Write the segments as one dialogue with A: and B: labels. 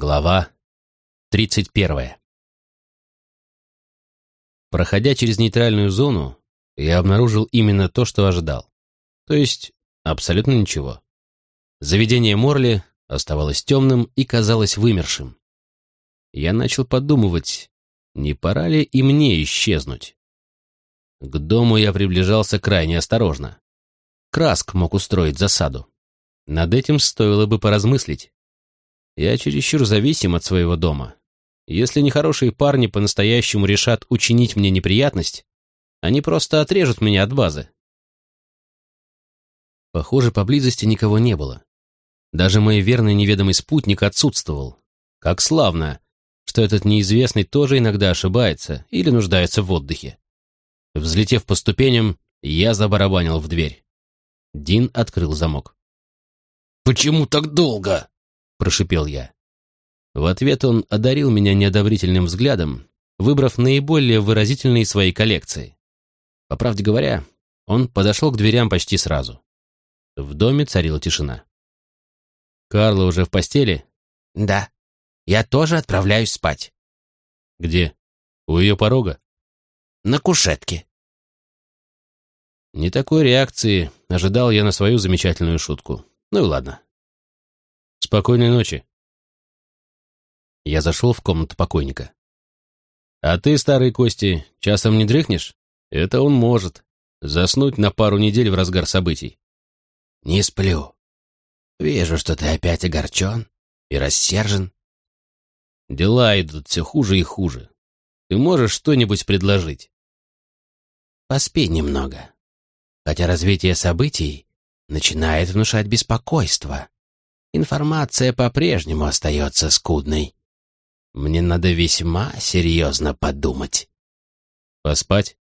A: Глава 31. Проходя через нейтральную зону, я обнаружил именно то, что ожидал. То есть абсолютно ничего. Заведение Морли оставалось темным и казалось вымершим. Я начал подумывать, не пора ли и мне исчезнуть. К дому я приближался крайне осторожно. Краск мог устроить засаду. Над этим стоило бы поразмыслить. Я чересчур зависим от своего дома. Если нехорошие парни по-настоящему решат учинить мне неприятность, они просто отрежут меня от базы. Похоже, поблизости никого не было. Даже мой верный неведомый спутник отсутствовал. Как славно, что этот неизвестный тоже иногда ошибается или нуждается в отдыхе. Взлетев по ступеням, я забарабанил в дверь. Дин открыл замок.
B: «Почему так долго?»
A: — прошипел я. В ответ он одарил меня неодобрительным взглядом, выбрав наиболее выразительные свои коллекции. По правде говоря, он подошел к дверям почти сразу. В доме царила тишина. «Карла уже в постели?»
B: «Да. Я тоже отправляюсь спать».
A: «Где? У ее порога?»
B: «На кушетке».
A: Не такой реакции ожидал я на свою замечательную шутку. Ну и ладно. Спокойной ночи. Я зашел в комнату покойника. А ты, старый Кости, часом не дрыхнешь? Это он может. Заснуть на пару недель в разгар событий.
B: Не сплю. Вижу, что ты опять огорчен и рассержен.
A: Дела идут все хуже и хуже. Ты можешь что-нибудь предложить?
B: Поспи немного. Хотя развитие событий начинает внушать беспокойство. Информация по-прежнему остается скудной. Мне надо весьма серьезно подумать.
A: Поспать?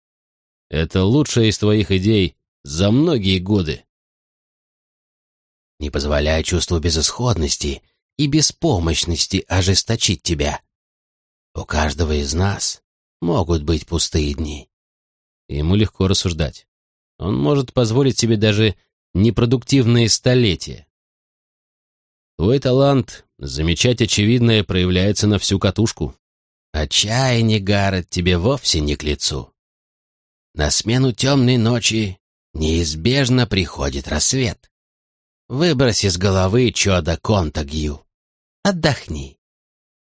A: Это лучшая из твоих идей за многие годы.
B: Не позволяя чувству безысходности и беспомощности ожесточить тебя. У каждого из нас могут быть пустые дни.
A: Ему легко рассуждать. Он может позволить себе даже непродуктивные столетия. Твой талант замечать очевидное проявляется на всю катушку.
B: Отчаяние, Гаррет, тебе вовсе не к лицу. На смену темной ночи неизбежно приходит рассвет. Выбрось из головы чудо Контагью. Отдохни.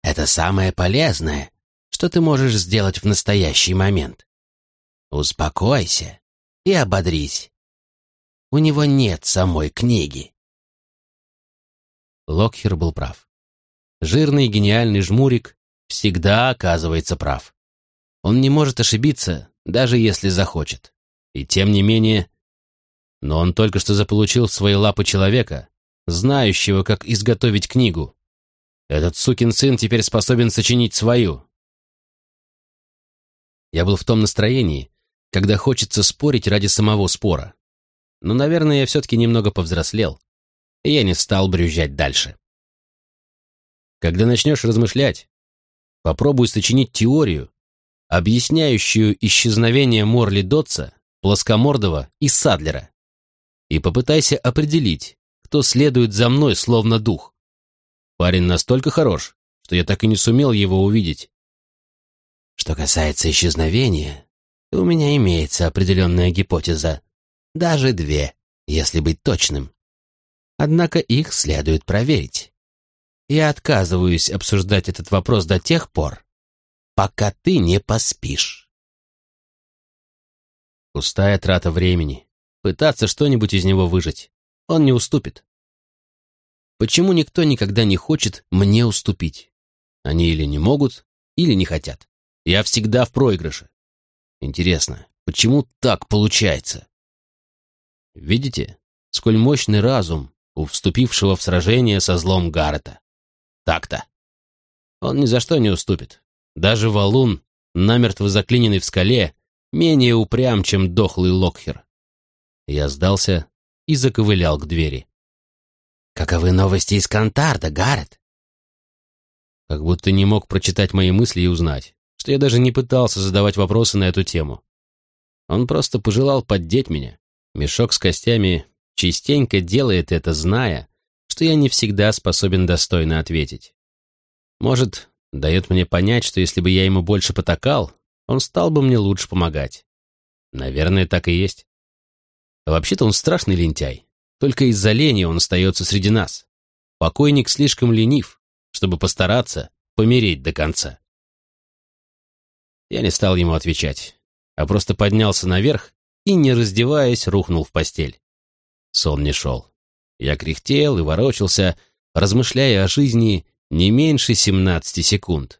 B: Это самое полезное, что ты можешь сделать в настоящий момент. Успокойся и ободрись. У него нет самой книги.
A: Локхер был прав. Жирный гениальный жмурик всегда оказывается прав. Он не может ошибиться, даже если захочет. И тем не менее... Но он только что заполучил в свои лапы человека, знающего, как изготовить книгу. Этот сукин сын теперь способен сочинить свою. Я был в том настроении, когда хочется спорить ради самого спора. Но, наверное, я все-таки немного повзрослел я не стал брюзжать дальше. Когда начнешь размышлять, попробуй сочинить теорию, объясняющую исчезновение Морли Дотса, Плоскомордова и Садлера, и попытайся определить, кто следует за мной словно дух. Парень настолько хорош, что я так и не сумел его увидеть.
B: Что касается исчезновения, у меня имеется определенная гипотеза, даже две, если быть точным. Однако их следует проверить. Я отказываюсь обсуждать этот вопрос до тех пор, пока ты не поспишь.
A: Пустая трата времени. Пытаться что-нибудь из него выжать. Он не уступит. Почему никто никогда не хочет мне уступить? Они или не могут, или не хотят. Я всегда в проигрыше. Интересно, почему так получается? Видите, сколь мощный разум у вступившего в сражение со злом Гаррета. Так-то. Он ни за что не уступит. Даже валун, намертво заклиненный в скале, менее упрям, чем дохлый Локхер. Я сдался и заковылял к двери.
B: «Каковы новости из Кантарда, Гаррет?»
A: Как будто не мог прочитать мои мысли и узнать, что я даже не пытался задавать вопросы на эту тему. Он просто пожелал поддеть меня. Мешок с костями частенько делает это, зная, что я не всегда способен достойно ответить. Может, дает мне понять, что если бы я ему больше потакал, он стал бы мне лучше помогать. Наверное, так и есть. Вообще-то он страшный лентяй. Только из-за лени он остается среди нас. Покойник слишком ленив, чтобы постараться помереть до конца. Я не стал ему отвечать, а просто поднялся наверх и, не раздеваясь, рухнул в постель. Сон не шел. Я кряхтел и ворочался, размышляя о жизни не меньше 17 секунд.